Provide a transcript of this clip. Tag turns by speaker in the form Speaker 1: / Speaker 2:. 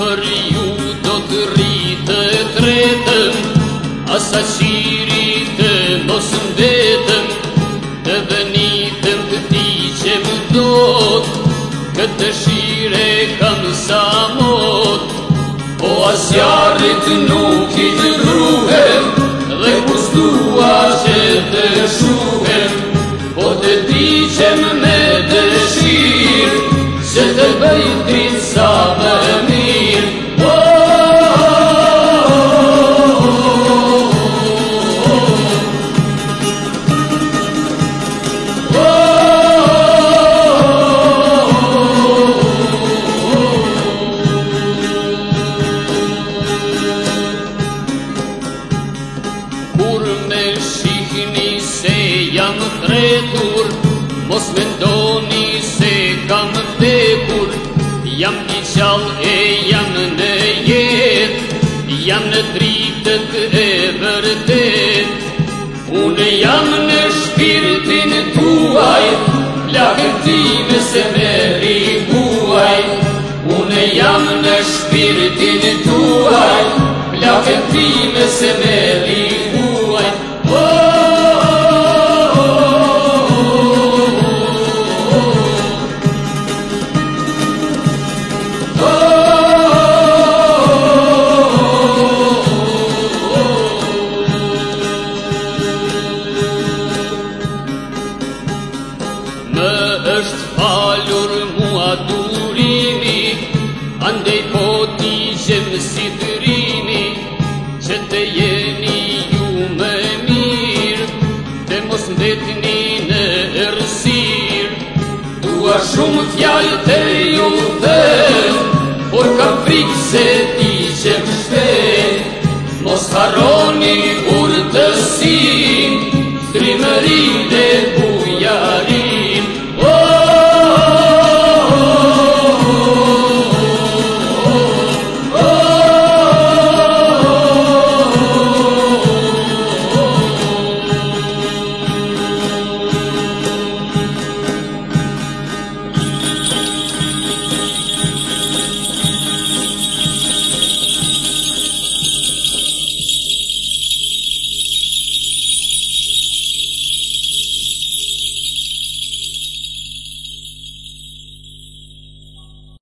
Speaker 1: për ju do të rritë e tretëm Asa shirite mos në Të venitëm të ti që më do të Këtë shire kam sa motë Po asjarit nuk i të gruhem Dhe kustua që të shuhem Po të ti që më me të shirë Se të bëjtë të sa tretur Mos me ndoni se kam tekur Jam një qal e jam në jet Jam në dritët e vërdet Unë jam në shpirtin tuaj Lakën ti në se me rikuaj Unë jam në shpirtin tuaj Lakën
Speaker 2: ti në se me rikuaj
Speaker 1: më është falur mua durimi, andej po t'i gjemë si dyrimi, që të jeni ju me mirë, dhe mos në në ersirë, dua shumë t'jallë të ju dhe,